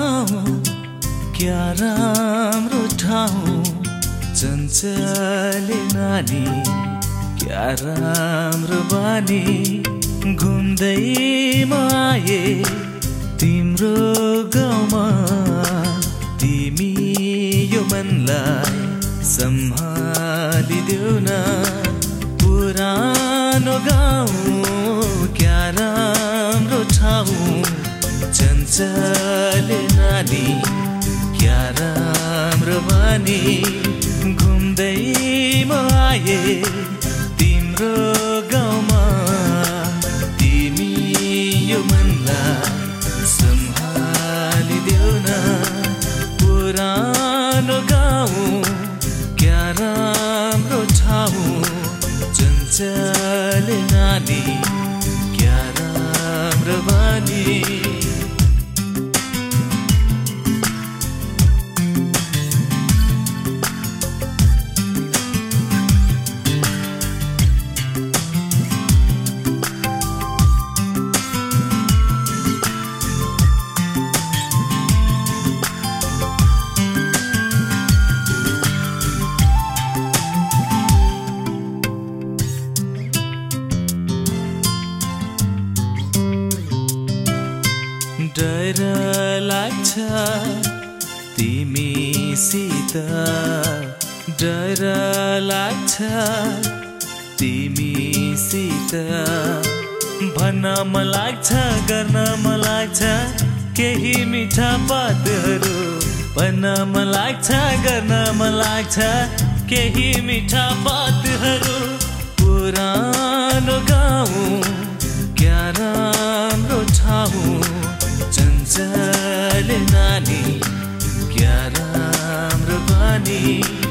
ठाउँ क्या राम्रो ठाउँ? चञ्चले नानी क्या राम्रो बानी? घुम्दै आए तिम्रो गाउँमा। तिमी यो मनलाई सम्हालिदेऊ न। पुरानो गाउँ क्या राम्रो ठाउँ? चञ्चले नानी क्या राम्रो बानी घुम्दै म आए। तिम्रो गाउँमा तिमी यो मनलाई सम्हालिदेऊ न। पुरानो गाउँ क्या राम्रो ठाउँ चञ्चल नानी क्या राम्रो बानी। डर लाग्छ। तिमीसित डर लाग्छ। तिमीसित भन्न मन लाग्छ गर्न मन लाग्छ। केही मिठा बातहरू भन्न मन लाग्छ गर्न मन लाग्छ। केही मिठा बातहरू चञ्चल नानी क्या राम्रो बानी?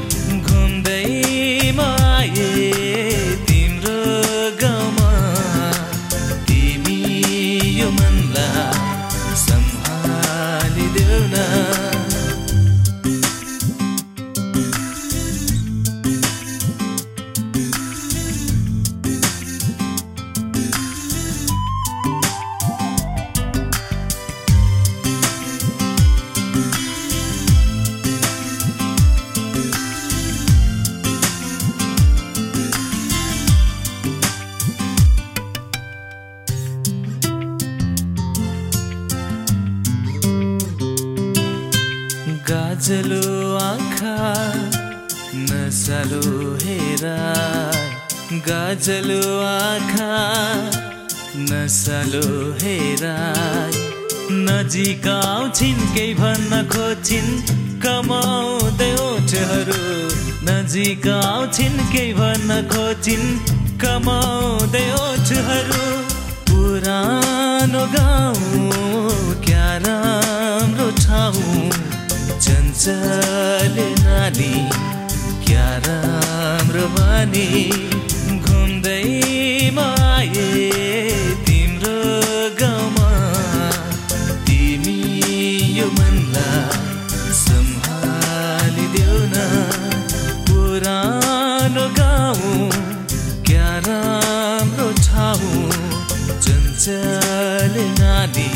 गाजलो आँखा नसालो हेरा गाजलो आँखा नसालो हेरा नजिक आउँछिन् केही भन्न खोज्छिन् कमाउँदै ओठहरू। नजिक आउँछिन् केही भन्न खोज्छिन् कमाउँदै ओठहरू। पुरानो गाउँ चञ्चल नानी क्या राम्रो बानी? घुम्दै म आए तिम्रो गाउँमा। तिमी यो मनलाई सम्हालिदेऊ न। पुरानो गाउँ क्या राम्रो ठाउँ? नानी